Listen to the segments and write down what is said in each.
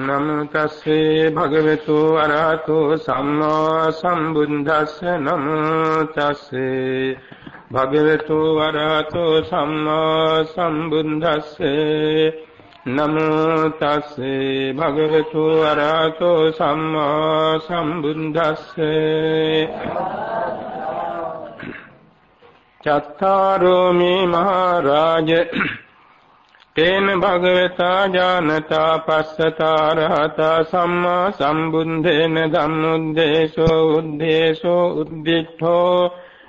නමෝ තස්සේ භගවතු අරහතෝ සම්මා සම්බුද්දස්ස නමෝ තස්සේ භගවතු අරහතෝ සම්මා සම්බුද්දස්සේ නමෝ තස්සේ භගවතු අරහතෝ සම්මා සම්බුද්දස්සේ චත්තාරෝ මේ මහරජ තේන භගවතා ඥානතා පස්සතා රහතා සම්මා සම්බුද්දේන ධම්මුද්දේශෝ උද්දේශෝ උද්දිඨෝ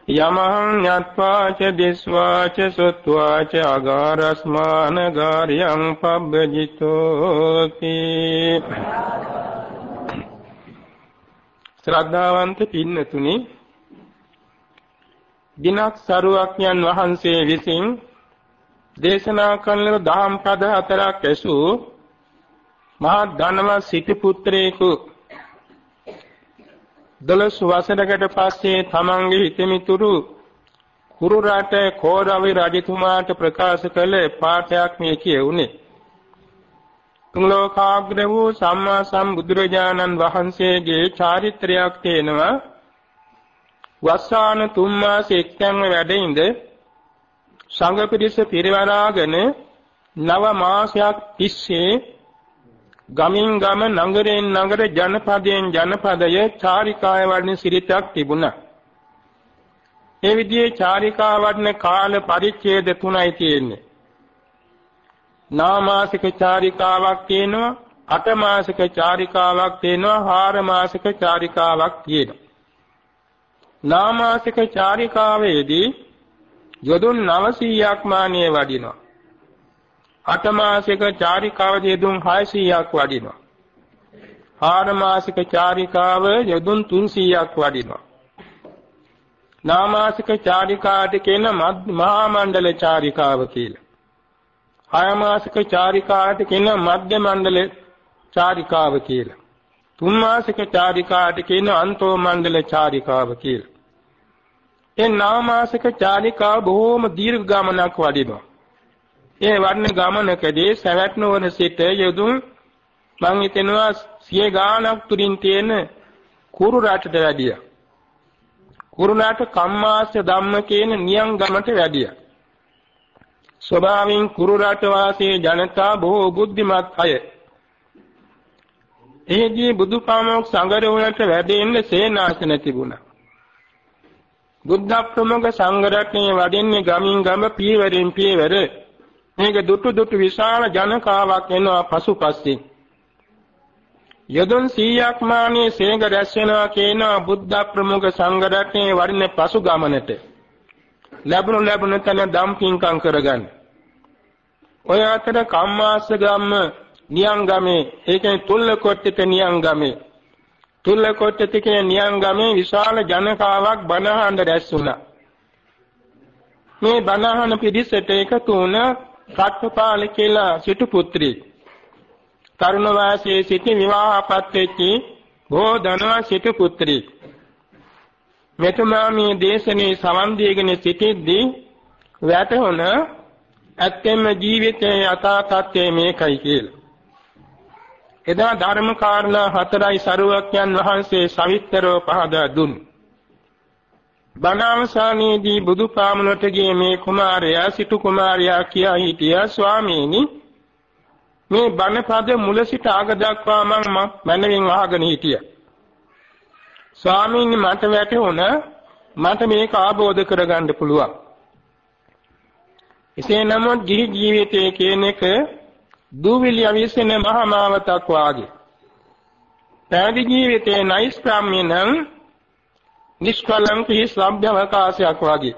යමහං යත්වාච දිස්වාච සුත්වාච අගාරස්මාන ගාරියං පබ්බජිතෝති ශ්‍රද්ධාවන්ත පින්නතුනි දිනක් සරුවක්ඥන් වහන්සේ විසින් දේශනා කරන දහම් පද හතරක් ඇසූ මහා ධනවත් සිටි පුත්‍රයෙකු. දලස් වසරකට පස්සේ තමන්ගේ හිතමිතුරු කුරු රට කෝරවි රජතුමාට ප්‍රකාශ කළ පාඨයක් මේ කියුනේ තුන් ලෝකාග්‍ර වූ සම්මා සම්බුදුරජාණන් වහන්සේගේ චාරිත්‍රයක් තේනවා. වස්සාන තුන් මාසෙ එක්තැන්ව වැඩ ඉඳ සංඝ පිරිස පිරිවරාගෙන නව මාසයක් තිස්සේ ගමින් ගම නගරෙන් නගර ජනපදයෙන් ජනපදය චාරිකාය වඩන සිරිතක් තිබුණා. ඒ විදිහේ චාරිකා වඩන කාල පරිච්ඡේද තුනයි තියෙන්නේ. නාමාසික චාරිකාවක් තියෙනවා, අට මාසික චාරිකාවක් තියෙනවා, හාර මාසික චාරිකාවක් තියෙනවා. නාමාසික චාරිකාවේදී යොදුන් 900ක් මානිය වඩිනවා. අට මාසික චාරිකාව යොදුන් 600ක් වඩිනවා. හාර මාසික චාරිකාව යොදුන් 300ක් වඩිනවා. නාමාසික චාරිකාට කියන මහා මණ්ඩල චාරිකාව කියලා. හය මාසික චාරිකාට කියන මධ්‍ය මණ්ඩල චාරිකාව කියලා. තුන් මාසික චාරිකාට කියන අන්තෝ මණ්ඩල චාරිකාව කියලා. ඒ නාමාසික චාරිකාව බොහෝම දීර්ඝ ගමනක් වඩිනවා. ඒ වඩන ගමනකදී සවැත් නුවර සිට යදුන් මං හිතනවා සිය ගාණක් තුරින් තියෙන කුරු රටට වැඩියා. කුරු රට කම්මාස්‍ය ධම්ම කියන නියං ගමට වැඩියා. ස්වභාවයෙන් කුරු රට වාසී ජනතා බොහෝ බුද්ධිමත් අය. එහිදී බුදුපාමොක් සංගර වලට වැඩෙන්න සේනාසන තිබුණා. බුද්ධ ප්‍රමුඛ සංඝ රත්නයේ වඩින්නේ ගමින් ගම පියවරින් පියවර මේක දුටු දුටු විශාල ජනකාවක් එනවා පසුපසින් යදුන් 100ක් මානේ සේග රැස් වෙනවා කියන බුද්ධ ප්‍රමුඛ සංඝ රත්නයේ වඩින පසු ගමනට ලැබුණු ලැබුණු තැන දම් පින්කම් කරගන්න. ඔය අතර කම්මාස ගම්ම නියංගමේ ඒ කියන්නේ තුල්ල කොට්ටේ නියංගමේ. තුල්ලකොට්ටතිකේ නියංගමේ විශාල ජනකාවක් බණහඬ රැස් වුණා. මේ බණහන පිරිසට එකතු වුණ සත්පාල කියලා සිටු පුත්‍රයෙක්. තරුණ වාසයේ සිටි විවාහපත් වෙච්චි බොහෝ ධනවත් සිටු පුත්‍රයෙක්. මෙතුමා මේ දේශනේ සවන් දීගෙන සිටිද්දී වැටහුණ ඇත්තෙන්ම ජීවිතයේ යථා තත්ත්වය මේකයි කියලා. එදා ධර්ම කාරණා හතරයි සරුවක්යන් වහන්සේ සවිස්තරව පහදා දුන්. බණාවසානයේදී බුදු පාමුලට ගියේ මේ කුමාරයා සිටු කුමාරයා කියා හිටියා ස්වාමීනි මේ බණපද මුල සිට අග දක්වා මම මනමින් අහගෙන හිටියා. ස්වාමීනි මට වැටුණ මට මේක ආબોධ කරගන්න පුළුවන්. එසේ නමුත් ගිහි ජීවිතයේ කියන එක දූවිලි අවිසෙන මහා මාවතක් වාගේ. පැවිදි ජීවිතයේ නෛෂ්ක්‍රම්‍ය නම් නිෂ්කලංක හිස්ලබ්ධ අවකාශයක් වගේ.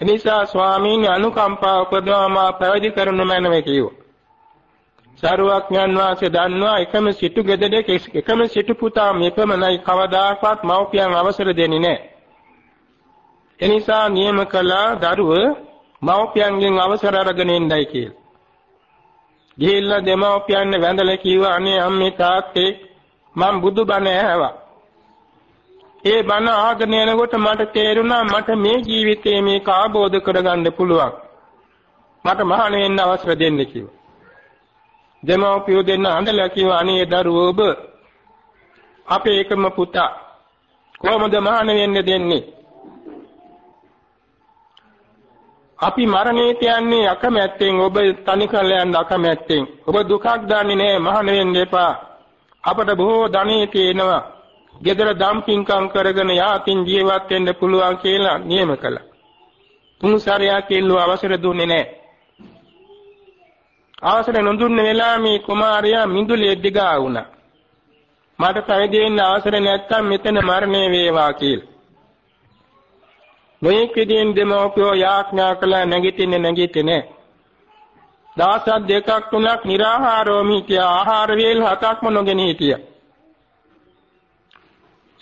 එනිසා ස්වාමීන් අනුකම්පා උපදවාමා පැවිදි කරනු මැනව කිව්වා. සරුවක්ඥන් වහන්සේ දන්නවා එකම සිටු ගෙදරක එකම සිටු පුතා මෙපමණයි කවදාකවත් මව්පියන් අවසර දෙන්නේ නැහැ. එනිසා නියම කළා දරුව මව්පියන්ගෙන් අවසර අරගෙන ඉන්නයි කියලා. ගිහිල්ලා දෙමව්පියන් වැඳලා කිව්වා අනේ අම්මේ තාත්තේ මම බුදුබණ ඇහුවා. ඒ බණ ආගෙන යනකොට මට තේරුණා මට මේ ජීවිතේ මේක ආબોධ කරගන්න පුළුවන්. මට මහාන වෙන්න අවසර දෙන්න කිව්වා. දෙමව්පියෝ දෙන්න අඬලා කිව්වා අනේ දරුවෝ ඔබ අපේ එකම පුතා කොහොමද මහාන වෙන්න දෙන්නේ? අපි මරණයට යන්නේ අකමැත්තෙන් ඔබ තනි කරලා යන්න අකමැත්තෙන්. ඔබ දුකක් දන්නේ නැහැ මහාන වෙන්න එපා. අපට බොහෝ ධනෙ තියෙනවා. ගෙදර දම්පින්කම් කරගෙන යාතින් ජීවත් වෙන්න පුළුවන් කියලා නියම කළා. තුන් සැරයක් කිල්ලුව අවසර දුන්නේ නැහැ. අවසර නොදුන්න වෙලාව මේ කුමාරයා මිදුලේ දිගා වුණා. මට පැවිදි වෙන්න අවසර නැත්තම් මෙතන මරණය වේවා කියලා. නොයෙක් විදිහෙන් දෙමව්පියෝ යාඥා කළා නැගිටින්නේ නැගිටින්නේ. දවස් දෙකක් තුනක් निराහාරව හිටියා. ආහාර වේල් හතක්ම නොගෙන හිටියා.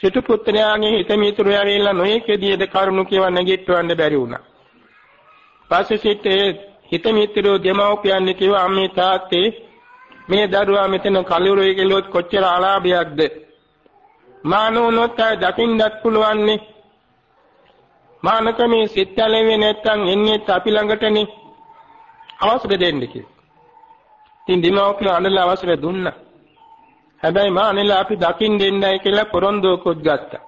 සිටු පුත්‍රයාගේ හිත මිතුරු ඇවිල්ලා නොයෙක් විදිහට කරුණු කියව නැගිටවන්න බැරි වුණා. පස්සේ සිටේ හිත මිතුරු දෙමව්පියන් කිව්වා අම්මේ තාත්තේ මේ දරුවා මෙතන කලුරුවේ ගිලොත් කොච්චර ආලාභයක්ද මානෝනොත් දකින්නත් පුළුවන්නේ මානක මේ සිත්යලෙන්නේ නැත්තම් එන්නේ අපි ළඟටනේ අවසර දෙන්න කියලා. ඉතින් දිමෝක්ල අඬලා අවසර දුන්නා. හැබැයි මානෙලා අපි දකින්න දෙන්නයි කියලා පොරොන්දුවකුත් ගත්තා.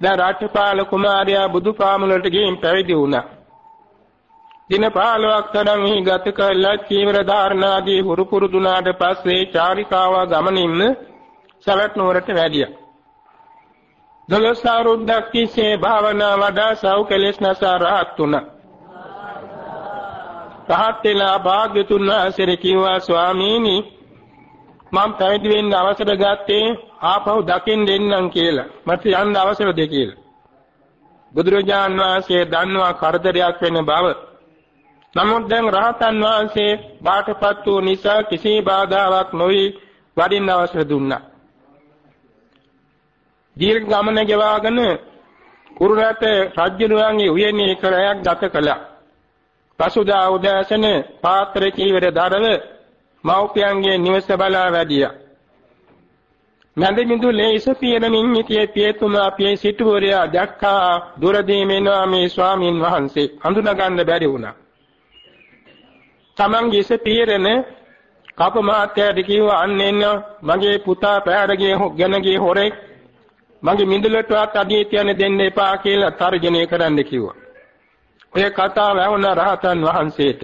දැන් රාජපාල කුමාරයා බුදුපාමුලට ගිහින් පැවිදි වුණා. දින 15ක් තරම් එහි ගත කළා චීවර ධාරණාදී හුරු පුරුදුනාට පස්සේ චාරිකාව ගමනින් සවැත් නුවරට වැඩියා. දොළොස් අවුරුද්දක් තිස්සේ භාවනා වඩා සව් කෙලෙස් නැසා රහත් වුණා. රහත් වෙලා භාග්‍යතුන් වහන්සේ කිව්වා ස්වාමීනි මම පැවිදි වෙන්න අවසර ගත්තේ ආපහු දකින්න දෙන්නම් කියලා. මට යන්න අවසරද කියලා. බුදුරජාන් වහන්සේ දන්නවා කරදරයක් වෙන බව. නමුත් දැන් රහතන් වහන්සේ බාටපත් වූ නිසා කිසි බාධාවක් නොවි වඩින්න අවසර දුන්නා. දීර්ඝ ගමන ගෙවාගෙන කුරුරට රජුණන්ගේ උයනේ කරයක් ගත කළා. පසුදා උදෑසන පාත්‍ර කීවර දරව මව්පියන්ගේ නිවස බලා වැඩියා. මැද මිදුලේ ඉසපියනමින් සිටියේ පියතුමා පිය සිටුවරයා දැක්කා දුරදී මෙනවා මේ ස්වාමින් වහන්සේ හඳුනා බැරි වුණා. තමන්ගේ ඉසපියරන කප මාත්‍යාට කිව්වා අන්න එන්න මගේ පුතා පෑරගේ ගැනගේ හොරෙක් මගේ මිදුලටවත් අඩිය තියන්න දෙන්න එපා කියලා තර්ජනය කරන්න කිව්වා. ඔය කතාව වුණ රහතන් වහන්සේට.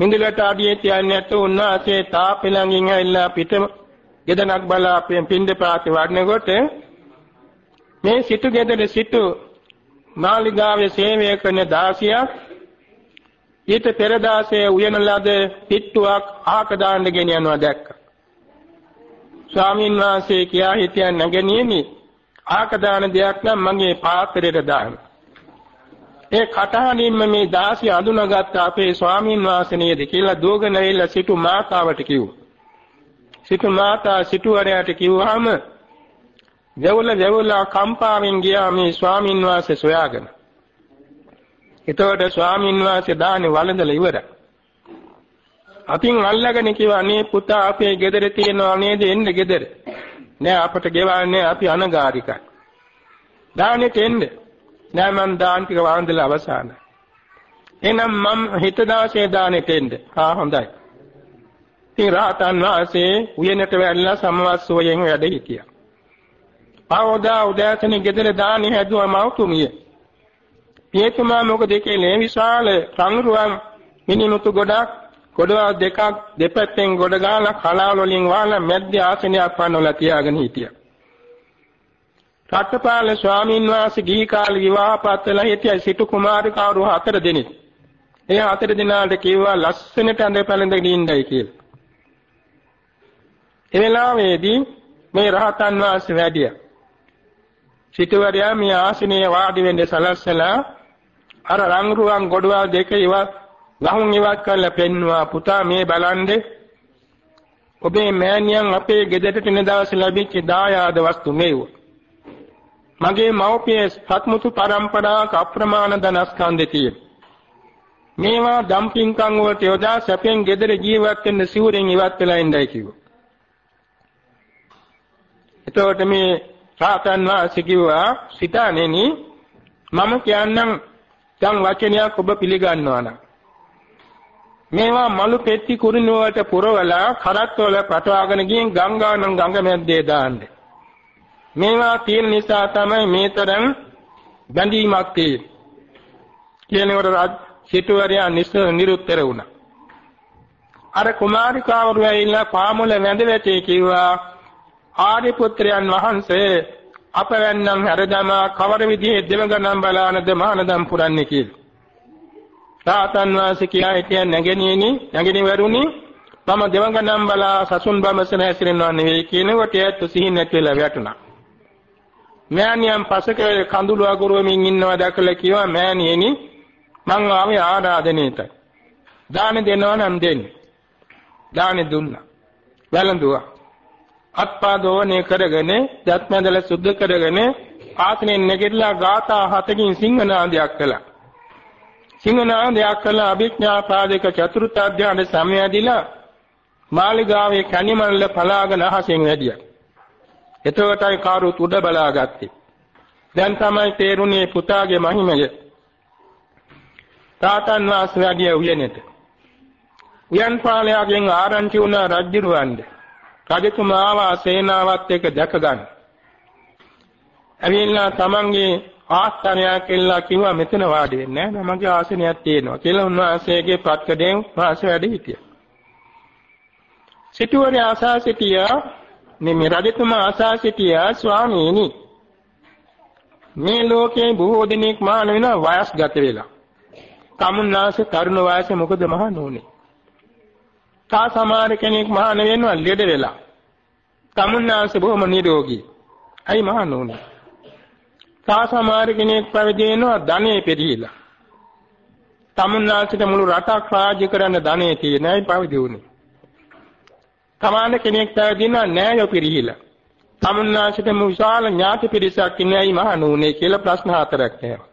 මිදුලට අඩිය තියන්නේ නැතු උන්වහන්සේ තාපෙ ළඟින් ඇවිල්ලා පිටම ගෙදනක් බලා පින්ඩ පාති වඩනකොට මේ සිටු ගෙදර සිටු මාලිගාවේ සේවය කරන දාසියක් ඊට පෙර දාසයේ උයන ලද පිට්ටුවක් ආක දාන්න ගෙනියනවා දැක්කා. ස්වාමීන් වහන්සේ කියා හිටියන් නැගෙනියනි ආක දාන දෙයක් නම් මගේ පාත්‍රයට දාන්න. ඒ කටහඬින්ම මේ දාසිය අඳුනගත්ත අපේ ස්වාමීන් වහන්සේ නේද කියලා දෝගන ඇවිල්ලා සිටු මාතාවට කිව්වා. සිටු මාතා සිටුවරයාට කිව්වහම වැවුල වැවුලා කම්පාවෙන් ගියා මේ ස්වාමීන් වහන්සේ සොයාගෙන. එතකොට ස්වාමීන් වහන්සේ දානේ වළඳලා ඉවරයි. අතින් අල්ලගෙන කිව්වා අනේ පුතා අපේ ගෙදර තියෙනවා නේද එන්න ගෙදර. නෑ අපට ගෙවන්නේ අපි අනගාരികයි. දානෙට එන්න. නෑ මං දාන් ටික වන්දලා අවසානයි. එහෙනම් මම හිත දාසේ දානෙට එන්න. හා හොඳයි. ඉතින් රාතන් වාසේ උයනට වැල්ලා සමවස්සෝයෙන් වැඩ හිටියා. පවදා උදෑසන ගෙදර දානෙ හැදුවා මව්තුමිය. පියතුමා මොකද කියලා විශාල සංරුවන් මිනිමුතු ගොඩක් කොඩවල් දෙකක් දෙපැත්තෙන් ගොඩ ගාලා කලාව වලින් වාලා මැද්ද ආසනයක් පනවලා තියාගෙන හිටියා. රට්ටපාල ස්වාමීන් වහන්සේ ගිහි කාලේ විවාහපත් වෙලා හිටිය සිටු කුමාරිකාවරු හතර දෙනෙක්. ඒ හතර දිනාට කිව්වා ලස්සනට අඳ පැළඳගෙන ඉන්නයි කියලා. ඒ වෙලාවේදී මේ රහතන් වහන්සේ වැඩියා. සිටුවරයා මේ ආසනයේ වාඩි වෙන්න සලස්සලා අර රංගරුවන් ගොඩවල් දෙක ඉවත් ගහුන් ඉවත් කරලා පෙන්නවා පුතා මේ බලන්නේ ඔබේ මෑණියන් අපේ ගෙදරට එන දවසේ ලැබිච්ච දායාද වස්තු මේව. මගේ මව්පිය සත්මුතු පරම්පරාවක අප්‍රමාණ ධනස්කන්ධය තියෙන. මේවා ඩම්පින්කම් වලට යොදා සැපෙන් ගෙදර ජීවත් වෙන්න සිවුරෙන් ඉවත් වෙලා ඉඳයි කිව්වා. එතකොට මේ සාතන් වාසී කිව්වා සිතානෙනි මම කියන්නම් දැන් වචනයක් ඔබ පිළිගන්නවා නම් මේවා මලු පෙට්ටි කුරුණු වලට පුරවලා කරත්වල පටවාගෙන ගියන් ගංගානම් ගඟ මැද්දේ දාන්නේ. මේවා තියෙන නිසා තමයි මේතරම් බැඳීමක් තියෙන්නේ. කියනකොට රජ සිටුවරයා නිරුත්තර වුණා. අර කුමාරිකාවරු ඇවිල්ලා පාමුල වැඳ වැටේ කිව්වා ආර්ය පුත්‍රයන් වහන්සේ අපවැන්නම් හැරදමා කවර විදිහේ දෙවගනම් බලානද මහානදම් පුරන්නේ කියලා. රාතන් වාසේ කියා හිටිය නැගෙනියනි නැගෙනවරුනි මම දෙවඟනම් බලා සසුන් බඹසන හැසිරෙනව නෙවෙයි කියනකොට ඒත් සිහින් නැති වෙලා වැටුණා. මෑණියන් පසක කඳුළු අගුරුවමින් ඉන්නවා දැකලා කිව්වා මෑණියනි මං ආවේ ආරාධනෙට. දාන දෙනවා නම් දෙන්න. දාන දුන්නා. වැළඳුවා. අත්පාදෝනේ කරගෙන දත්මදල සුද්ධ කරගෙන ආසනෙන් නැගිටලා ගාථා හතකින් සිංහනාදයක් කළා. සිංහනාදයක් කළා අභිඥා පාදක චතුර්ථ අධ්‍යාන සමයදීලා මාලිගාවේ කණිමල්ල පලාගෙන අහසෙන් වැඩියා. එතකොටයි කාරුත් උඩ බලාගත්තේ. දැන් තමයි තේරුණේ පුතාගේ මහිමය. තාතන් වාස වැඩිය උයනට. උයන් පාලයාගෙන් ආරංචි වුණ රජුරවන්ද. රජතුමා ආවා සේනාවත් එක්ක දැක ගන්න. ඇවිල්ලා තමන්ගේ ආස්තනයක් කියලා කිව්වා මෙතන වාඩි වෙන්න නෑ මගේ ආසනයක් තියෙනවා කියලා උන්වහන්සේගේ පත්කඩෙන් වාස වැඩ හිටියා. සිටුවරේ ආසා සිටියා මේ රජතුමා ආසා සිටියා ස්වාමීනි මේ ලෝකේ බොහෝ දෙනෙක් මහාන වෙනවා වයස්ගත වෙලා. තමුන්නාසේ තරුණ වයසේ මොකද මහාන උනේ? තා සමහර කෙනෙක් මහාන වෙනවා ලෙඩ වෙලා. තමුන්නාසේ බොහොම නිරෝගී. අයි මහාන උනේ. තා සමහර කෙනෙක් පැවිදි වෙනවා ධනෙ පෙරිහිලා. තමුන්නාසේට මුළු රටක් රාජ්‍ය කරන්න ධනෙ තියෙනයි පැවිදි උනේ. තමාන කෙනෙක් පැවිදිනා නෑයෝ පිරිහිලා. තමුන්නාසිට විශාල ඥාති පිරිසක් ඉන්නේයි මහණුනේ කියලා ප්‍රශ්න හතරක් තියෙනවා.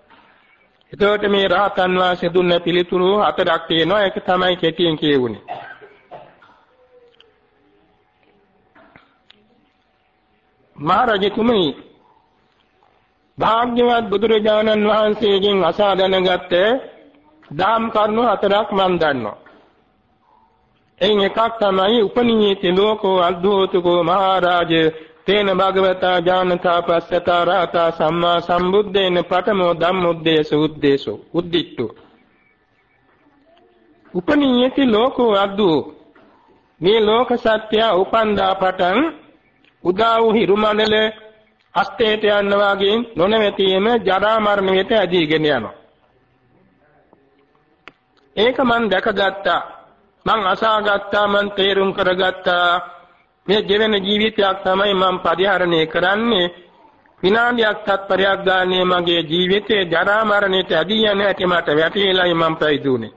එතකොට මේ රහතන් වහන්සේ දුන්න පිළිතුරු හතරක් තියෙනවා. ඒක තමයි කෙටියෙන් කියවුනේ. මහරජතුමනි භාග්‍යවත් බුදුරජාණන් වහන්සේගෙන් අසා දැනගත්ත දාම් කරුණු හතරක් මම දන්නවා. එයින් එකක් තමයි උපනිඤ්ඤේති ලෝකෝ අද්භූතකෝ මහරජ තේන භගවතා ඥානතා පස්සතා රාතා සම්මා සම්බුද්දේන පඨමෝ ධම්මොද්දේශ උද්දේශෝ උද්දිට්ඨෝ උපනිඤ්ඤේති ලෝකෝ අද්භූ මේ ලෝක සත්‍ය උපන්දා පටන් උදා වූ හිරුමණල අස්තේට යන වාගේ නොනවතියෙම ජරා මරණයට ඇදීගෙන යනවා ඒක මන් දැකගත්තා මං අසාගත්තා මං තේරුම් කරගත්තා මේ ජීවන ජීවිතයක් තමයි මම පරිහරණය කරන්නේ විනාඩියක් තත්පරයක් ගානේ මගේ ජීවිතේ ජරා මරණයට ඇදී යන හැටි මට වැටහිලායි මම පැවිදුනේ.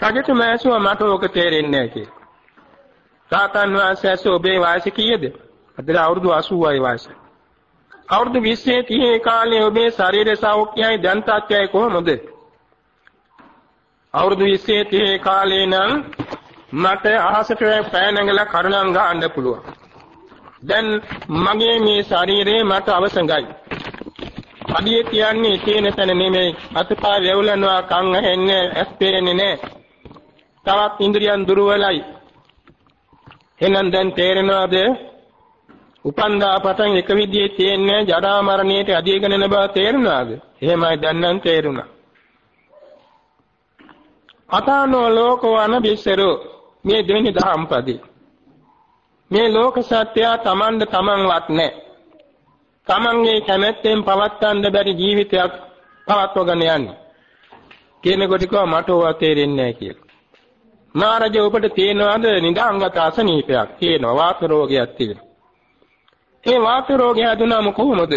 රජතුමා ඇසුවා මට ඕක තේරෙන්නේ නැහැ කියලා. සාතන් වහන්සේ ඇසුවා ඔබේ වයස කීයද? අද අවුරුදු 80යි වයස. අවුරුදු 20 30 කාලේ ඔබේ ශරීර සෞඛ්‍යයයි දන්තාත්‍යයි කොහොමද? අවුරුදු 20 30 කාලේ නම් මට අහසට පෑ නැගලා කරුණම් ගන්න පුළුවන්. දැන් මගේ මේ ශරීරේ මට අවසඟයි. අඩිය කියන්නේ තියෙන තැන නෙමෙයි අතපා වේවුලනවා කන් ඇහෙන්නේ ඇස් පේන්නේ නැහැ. තවත් ඉන්ද්‍රියන් දුර්වලයි. එහෙනම් දැන් තේරෙනවද? උපන්දා පටන් එක විදිහේ තියෙන්නේ ජරා මරණයට අධියගෙන යන බව තේරුණාද? එහෙමයි දැන් නම් තේරුණා. අතානෝ ලෝකෝ අනබිස්සරෝ මේ දෙවෙනි දහම්පදේ මේ ලෝක සත්‍යය තමන්ද තමන්වත් නැහැ. තමන්ගේ කැමැත්තෙන් පවත්වන්න බැරි ජීවිතයක් පවත්වගෙන යන්නේ. කියනකොට කිව්වා මට ඕවා තේරෙන්නේ නැහැ කියලා. මහරජා ඔබට තේනවද නිදාංගත අසනීපයක් තියෙනවා වාත රෝගයක් තියෙනවා. ඒ වාත රෝගය හැදුනම කොහොමද?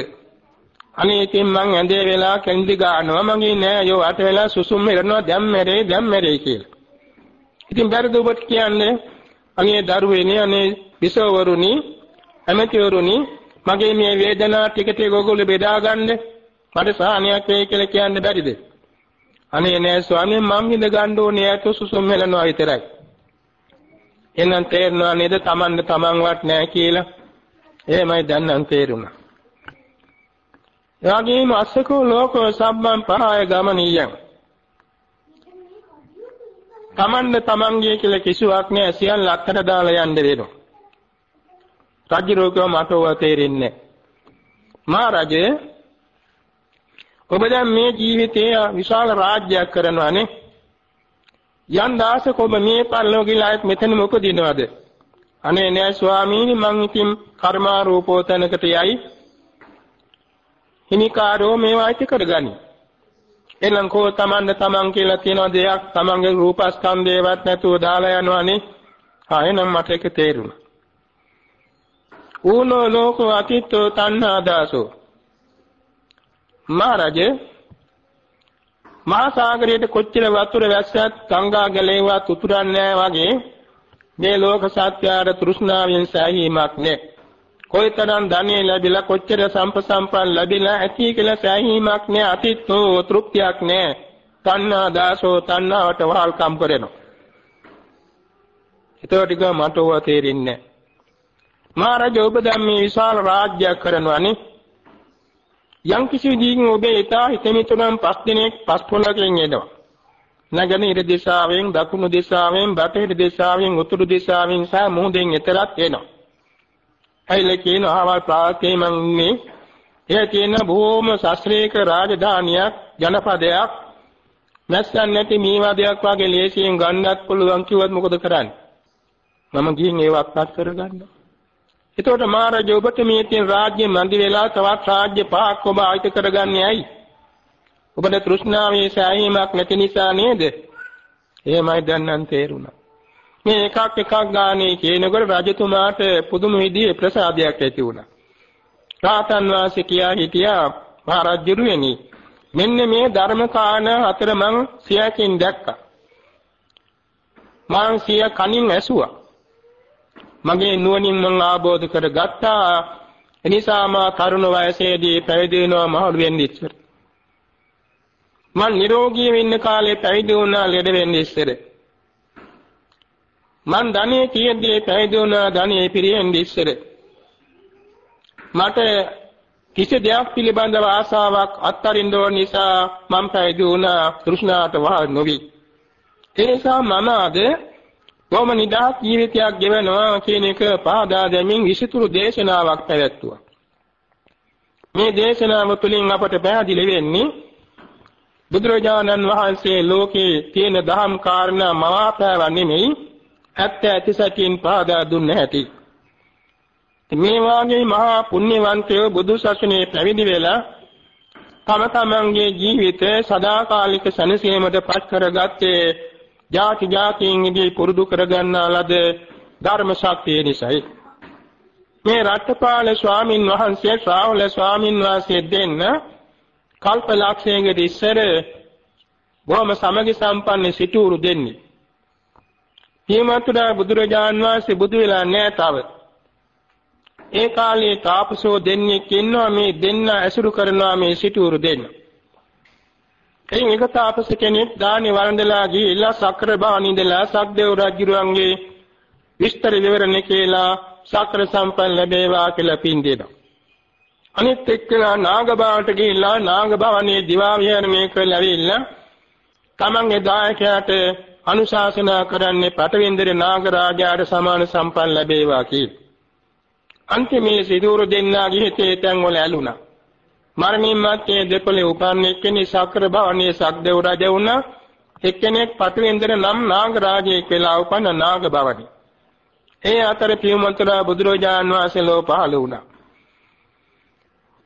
අනේ ඉතින් මං ඇඳේ වෙලා කැඳි ගන්නවා මගේ නෑ යෝ අත වෙලා සුසුම් මෙරනවා දැම් මෙරේ දැම් මෙරේ කියලා. ඉතින් බැරිද ඔබට කියන්නේ අනේ දරුවේනේ අනේ විසවරුනි ඇමතිවරුනි මගේ මේ වේදනාව ටික ටික ඔයගොල්ලෝ බෙදා ගන්න මට සාහනයක් වෙයි කියලා කියන්න බැරිද? අනේ නෑ ස්වාමීන් මං හිඳ ගන්න ඕනේ ඇත සුසුම් මෙලනවා විතරයි. එහෙනම් තේරෙනවා නේද Tamanne Tamanවත් නෑ කියලා? එහෙමයි දැන් නම් තේරුණා. එවැගේම අස්සකෝ ලෝකෝ සම්මන් පහය ගමනියං. Tamanne Tamanගේ කියලා කිසිවක් නෑ සියල්ල අත්තට දාලා යන්න වෙනවා. රජු රෝගව මට ඔය තේරෙන්නේ මා රජේ ඔබ දැන් මේ ජීවිතයේ විශාල රාජ්‍යයක් කරනවානේ යන් දාසක ඔබ මේ පරිලෝකීලායත් මෙතන මොකදිනවද අනේ නෑ ස්වාමීනි මං ඉතින් කර්මාරූපෝ තැනකට යයි. හිමිකාරෝ මේවා අයිති කරගනි. එනම් කෝ තමන්ද තමන් කියලා තියෙන දෙයක් තමන්ගේ රූපස්කන්ධේවත් නැතුව දාලා යනවානේ. ආ එනම් මට ඒක තේරුණා. ඌනෝ ලෝකෝ අතිත්තෝ තණ්හා දාසෝ. මහරජේ මහා සාගරයට කොච්චර වතුර වැස්සත් ගංගා ගැලේවත් උතුරන්නේ වගේ මේ ලෝක සත්‍යයට තෘෂ්ණාවෙන් සෑහීමක් නැහැ. කොයිතරම් ධනෙ ලැබිලා කොච්චර සම්පසම්පන් ලැබිලා ඇති කියලා සෑහීමක් නැහැ අතිත්තෝ තෘප්තියක් නැහැ. තණ්හා දාසෝ තණ්හාවට වහල්කම් කරනවා. ඒතකොට ටික මට ඕවා තේරෙන්නේ නැහැ. මහරජා ඔබ දැන් මේ විශාල රාජ්‍යයක් කරනවානේ යම් කිසි විදිහකින් ඔබේ ඊතා හිතමිතුනම් පස් දිනක් පස් පොළකින් එනවා. නැගෙනහිර දිශාවෙන් දකුණු දිශාවෙන් බටහිර දිශාවෙන් උතුරු දිශාවෙන් සහ මුහුදෙන් එතරත් එනවා. ඇයිල කියන ආවල් ප්‍රාකේ මන් මේ එය කියන බොහොම ශාස්ත්‍රීය රාජධානියක් ජනපදයක් නැස්සන් නැති මීවාදයක් වගේ ලේසියෙන් ගන්නත් පුළුවන් කිව්වත් මොකද කරන්නේ? මම ගිහින් ඒවත් අත් කරගන්නවා. එතකොට මහරජා ඔබට මේ තියෙන රාජ්‍ය මන්දි වෙලා තවත් රාජ්‍ය පහක් ඔබ ආයත කරගන්නේ ඇයි? ඔබට තෘෂ්ණාවේ සෑහීමක් නැති නිසා නේද? එහෙමයි දැන් නම් තේරුණා. මේ එකක් එකක් ගානේ කියනකොට රජතුමාට පුදුම විදිහේ ප්‍රසාදයක් ඇති වුණා. රාතන් වාසේ කියා හිටියා මහරජුරුවනි මෙන්න මේ ධර්ම කාණ හතර මං සියකින් දැක්කා. මං සිය කනින් ඇසුවා. මගේ නුවණින් මම ආબોධ කරගත්තා එනිසා මා තරුණ වයසේදී පැවිදි වෙනවා මහලු වෙන්න ඉස්සර මම නිරෝගී වෙන්න කාලේ පැවිදි වුණා ලෙඩ වෙන්න ඉස්සර මං ධනෙ තියෙද්දී පැවිදි වුණා ධනෙ පිරෙන්න ඉස්සර. මට කිසි දෙයක් පිළිබඳව ආසාවක් අත්තරින්න ඕන නිසා මම පැවිදි වුණා තෘෂ්ණාවට වහ නොවි. ඒ නිසා මම අද කොහොම නිදහස් ජීවිතයක් ගෙවනවා කියන එක පහදා දෙමින් විසිතුරු දේශනාවක් පැවැත්තුවා. මේ දේශනාව තුළින් අපට පැහැදිලි වෙන්නේ බුදුරජාණන් වහන්සේ ලෝකේ තියෙන දහම් කාරණා මවාපෑව නෙමෙයි. ඇත්ත ඇති සැටියෙන් පහදා දුන්න හැටි. මේ වාගේ මහා පුණ්‍යවන්තයෝ බුදු සසුනේ පැවිදි වෙලා තම තමන්ගේ ජීවිතය සදාකාලික සැනසීමට පත් කරගත්තේ ಜಾති ಜಾතියින්දී පුරුදු කරගන්නා ලද ධර්ම ශක්තිය නිසායි මේ රට්ටපාල ස්වාමින් වහන්සේ ශ්‍රාවල ස්වාමින් වහන්සේ දෙන්න කල්ප ලක්ෂයකට ඉස්සර බොහොම සමගි සම්පන්න සිටුරු දෙන්නේ. හිමතුරා බුදුරජාන් වහන්සේ බුදු වෙලා නැහැ තව. ඒ කාලේ තාපසෝ දෙන්නෙක් ඉන්නවා මේ දෙන්න ඇසුරු කරනවා මේ සිටුරු දෙන්න. එයින් එක තාපස කෙනෙක් දානි වළඳලා ගිහිල්ලා සක්‍ර භානින්දලා සක්දේව රජුරුවන්ගේ විස්තර විවරණ කියලා සක්‍ර සම්පන්න ලැබේවා කියලා පින් දෙනවා. අනිත් එක්කලා නාගබාවට ගිහිල්ලා නාගභවනේ දිවා විහරණය කරලා ඇවිල්ලා තමන්ගේ දායකයාට අනුශාසනා කරන්නේ පටවින්දර නාගරාජාට සමාන සම්පන්න ලැබේවා කියලා. අන්තිමේ සිදුරු දෙන්නාගේ හිතේ තැන් වල ඇලුනා. මරණින් මත්තේ දෙපළේ උපන් එක්කෙනෙක් සක්‍ර භවණේ සක්දේව රජ වුණා. එක්කෙනෙක් පටවෙන්දර නම් නාග රාජයෙක් වෙලා උපන්න නාග භවණි. ඒ අතර පියමන්තලා බුදුරජාන් වහන්සේ ලෝ පහළ වුණා.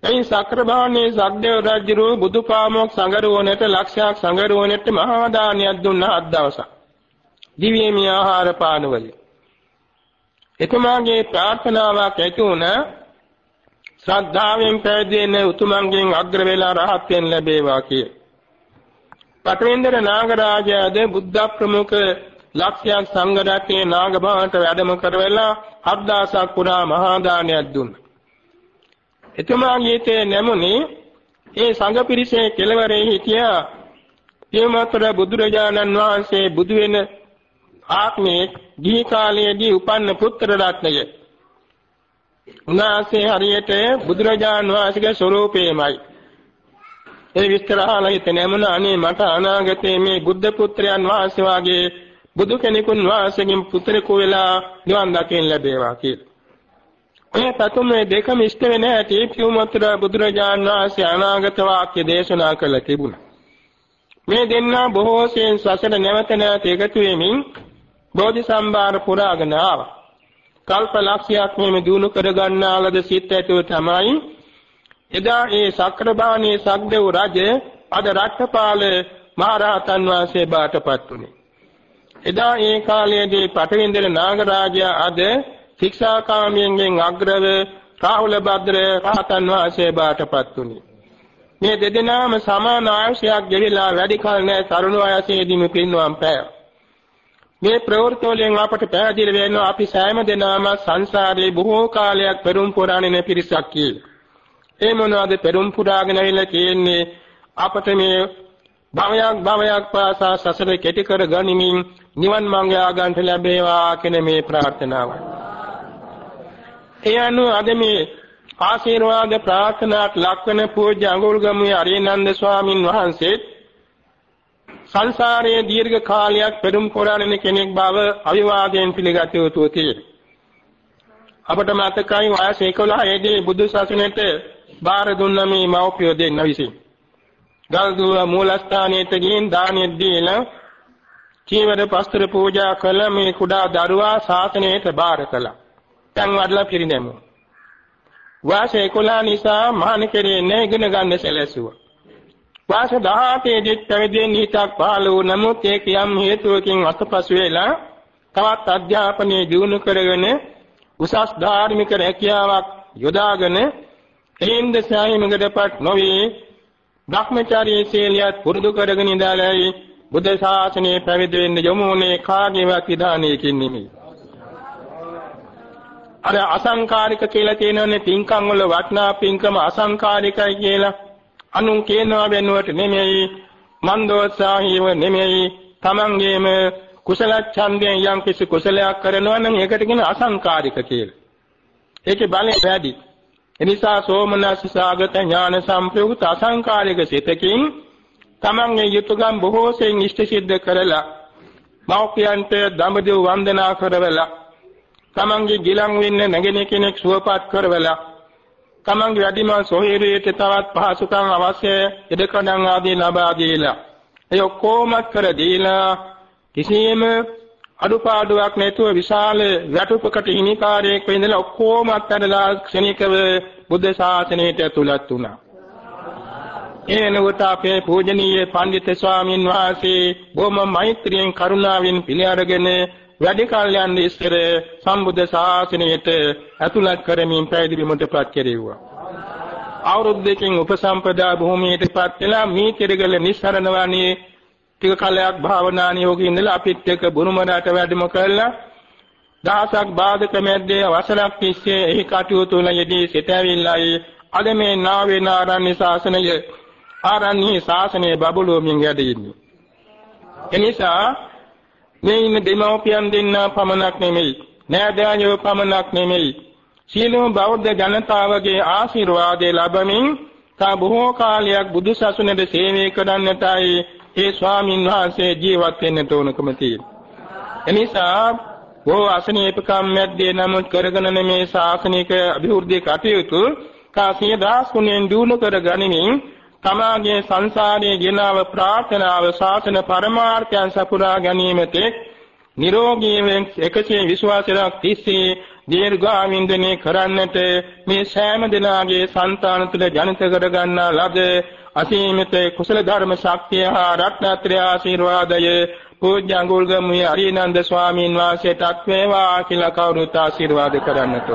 එයින් සක්‍ර භවණේ සක්දේව රජුරු බුදුපාමොක් සංගරුවනට ලක්ෂයක් සංගරුවනට මහා දානයක් දුන්නා අත් දවසක්. දිව්‍යමය ආහාර පාන වලින්. එතුමාගේ ප්‍රාර්ථනාවක් ඇති වුණා ශ්‍රද්ධාවෙන් පැවිදෙන උතුමන්ගෙන් අග්‍ර වේලා රහත් වෙන්න ලැබේවා කිය. පටවින්දර නාගරාජයාද බුද්ධ ප්‍රමුඛ ලක්ෂ්‍යයක් සංඝ රත්නයේ නාග භවන්ට වැඩම කරවලා අද්දාසක් පුරා මහා දානයක් දුන්නා. එතුමා ගීතේ නැමුනේ ඒ සංඝ පිරිසේ කෙළවරේ හිටියා පියමතර බුදුරජාණන් වහන්සේ බුදු වෙන ආත්මයේ දී කාලයේදී උපන්න පුත්‍ර රත්නය. උන්වහන්සේ හරියට බුදුරජාණන් වහන්සේගේ ස්වરૂපේමයි. ඒ විස්තර අහලා හිතේ නැමුණ අනේ මට අනාගතයේ මේ බුද්ධ පුත්‍රයන් වහන්සේ වාගේ බුදු කෙනෙකුන් වහන්සේගෙන් පුත්‍රයෙකු වෙලා නිවන් දකින්න ලැබේවා කියලා. ඔය පතුම මේ දෙකම ඉෂ්ට වෙන ඇති පියුමතර බුදුරජාණන් වහන්සේ අනාගත වාක්‍ය දේශනා කළ තිබුණා. මේ දෙන්නා බොහෝ සෙයින් සසර නැවත නැවත එකතු වෙමින් බෝධි සම්භාර පුරාගෙන ආවා. කල්ප ලක්ෂයක් මෙම දිනු කර ගන්නාලද සිත් ඇතුව තමයි එදා ඒ සක්‍රබාණී සක්දෙව් රජ අද රට්ටපාල මහරහතන් වහන්සේ බාටපත් වුණේ. එදා ඒ කාලයේදී පටවින්දර නාගරාජයා අද ශික්ෂාකාමියෙන් අග්‍රව රාහුල භද්‍ර රහතන් වහන්සේ බාටපත් වුණේ. මේ දෙදෙනාම සමාන ආයුෂයක් ගෙවිලා වැඩි කල නැ තරුණ වයසේදීම පින්වම් පෑ. මේ ප්‍රවෘත්ති වලින් අපට පැහැදිලි වෙනවා අපි සෑම දෙනාම සංසාරේ බොහෝ කාලයක් පෙරම් පුරාණින පිරිසක් කියලා. ඒ මොනවාද පෙරම් පුරාගෙන ඇවිල්ලා තියෙන්නේ අපට මේ භවයක් භවයක් පාසා සසර කෙටි කර ගනිමින් නිවන් මඟ ආගන්ට ලැබේවා කියන මේ ප්‍රාර්ථනාවයි. ඒ අනුව අද මේ ආශිර්වාද ප්‍රාර්ථනාට ලක්වන පූජ්‍ය අඟුල්ගමුවේ අරියනන්ද ස්වාමින් වහන්සේ සංසාරයේ දීර්ඝ කාලයක් පෙරම් පුරාණින කෙනෙක් බව අවිවාදයෙන් පිළිගත යුතු තියෙනවා. අපට මතකයි වයස 11 දී බුදු සසුනේට බාර දුන්න මේ මව්පියෝ දෙන්න විසින්. ගල්දුව මූලස්ථානයට ගින් දානෙත් දීලා චීවර පස්තර පූජා කළ මේ කුඩා දරුවා ශාසනයට බාර කළා. දැන් වඩලා පිරිනැමුවා. වාස 11 නිසා මහාන කෙරෙන්නේ ඉගෙන ගන්න සැලැසුවා. වාස 18 දී පැවිදෙන් හිතක් පහළ වූ නමුත් ඒ කියම් හේතුවකින් අතපසු වෙලා තවත් අධ්‍යාපනයේ දියුණු කරගෙන උසස් ධාර්මික රැකියාවක් යොදාගෙන එයින්ද සෑහීමකටපත් නොවේ භ්‍රමචාරී සීලියත් පුරුදු කරගෙන ඉඳලායි බුද්ධ ශාසනය පැවිදි වෙන්න යමුනේ කාගේවත් විධානයකින් නෙමෙයි. අර අසංකාරික කියලා තියෙනනේ පින්කම් වල වටිනා පින්කම අසංකාරිකයි කියලා. අනුන් කියනවා වෙනුවට නෙමෙයි මන්දෝත්සාහීව නෙමෙයි තමන්ගේම කුසල ඡන්දයෙන් යම් කිසි කුසලයක් කරනවා නම් ඒකට කියන අසංකාරික කියලා. ඒකේ බලය වැඩි. එනිසා සෝමනස්ස සාගත ඥාන සම්ප්‍රයුක්ත අසංකාරික සිතකින් තමන්ගේ යුතුයගම් බොහෝ සෙයින් ඉෂ්ට සිද්ධ කරලා මෞඛ්‍යන්ට දඹදිව වන්දනා කරවලා තමන්ගේ ගිලන් වෙන්න නැගෙන කෙනෙක් සුවපත් කරවලා තමන්ගේ වැඩිමල් සොහිරියට තවත් පහසුකම් අවශ්‍ය ඉදකඩම් ආදී ලබා දීලා ඒ ඔක්කොම කර දීලා කිසියම් අඩුපාඩුවක් නැතුව විශාල වැටුපකට හිමිකාරයෙක් වෙඳලා ඔක්කොම අත්හැරලා ක්ෂණිකව බුද්ධ ශාසනයට ඇතුළත් වුණා. එනකොට අපේ පූජනීය පඬිත් ස්වාමීන් වහන්සේ බොහොම මෛත්‍රියෙන් කරුණාවෙන් පිළිඅරගෙන වැඩි කල් යන ඉස්සර සම්බුද්ධ ශාසනයට ඇතුළත් කරමින් පැවිදි වීමටපත් කෙරෙව්වා. අවුරුද්දකින් උපසම්පදා භූමියටපත් වෙලා මේ කෙරගල නිස්සරණ වණේ ටික කාලයක් භාවනා නියෝගී ඉඳලා අපිත් එක්ක බුරුමරට වැඩම කළා. දහසක් බාධක මැද්දේ වසරක් තිස්සේ එහි කටයුතු වල යෙදී සිටවිල්ලයි අද මේ නාවේ නාරණ්‍ය ශාසනය ආරණ්‍ය ශාසනය බබළුවමින් වැඩ ඉන්නේ. එනිසා මේ ඉන්න දෙමව්පියන් දෙන්නා පමණක් නෙමෙයි නෑදෑයෝ පමණක් නෙමෙයි සීලම බෞද්ධ ජනතාවගේ ආශිර්වාදය ලැබමින් තා බොහෝ කාලයක් බුදු සසුනේද සේවය කරන්නටයි ඒ ස්වාමින් වහන්සේ ජීවත් වෙන්නට ඕනකම තියෙනවා. එනිසා බොහෝ අසනීපකම් මැද්දේ නමුත් කරගෙන මේ ශාසනික අභිවෘද්ධි කටයුතු කාසිය දාස් ගුණෙන් දිනු කර ගනිමින් තමාගේ සංසාරයේ ගෙනාව ප්‍රාර්ථනාව ශාසන පරමාර්ථයන් සපුරා ගැනීමට නිරෝගීව එකසේ විශ්වාසයක් තිස්සේ දීර්ඝාවින්දනය කරන්නට මේ සෑම දිනාගේ సంతාන තුළ ජනිත කර ගන්නා ලද අසීමිත කුසල ධර්ම ශක්තිය හා රත්නත්‍රය ආශිර්වාදය පූජ්‍ය අඟුල්ගමුවේ අරිනන්ද ස්වාමීන් වහන්සේටත් වේවා කියලා කවුරුත් ආශිර්වාද කරන්නට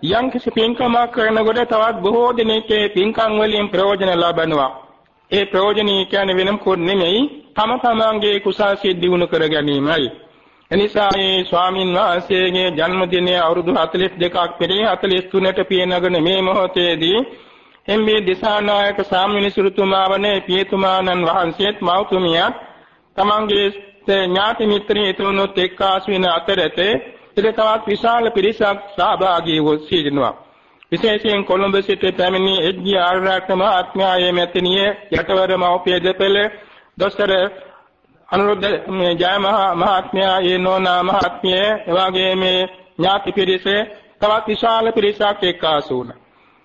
යම් කිසි පින්කමක් කරනකොට තවත් බොහෝ දෙනෙක්ගේ පින්කම් වලින් ප්‍රයෝජන ලබනවා. ඒ ප්‍රයෝජනීය කියන්නේ වෙනම කොට නෙමෙයි තම තමන්ගේ කුසල් සිත් දිනු කර ගැනීමයි. එනිසා මේ ස්වාමින් වහන්සේගේ ජන්මදිනය අවුරුදු 42ක් පෙරේ 43ට පියනගෙන මේ මොහොතේදී එම්බේ දිසානායක සාමිනිසුරුතුමා වනේ පියතුමාණන් වහන්සේත් මෞතුමියත් තමන්ගේ ඥාති මිත්‍රයන් තුනොත් එක්කාසු වෙන අතරතේ ඉතින් තවත් විශාල පිරිසක් සහභාගී වූ සිටිනවා. විශේෂයෙන් කොළඹ සිට පැමිණි එජ්ජි ආරාක්ෂම ආත්මයායේ මෙතනිය යටවර මෞපිය දෙපළ දොස්තර අනුරුද්ධ ජය මහත්මයා යනෝනා මහත්මිය එවාගේ මේ ඥාති පිරිස තවත් විශාල පිරිසක් එක්කාසු වුණා.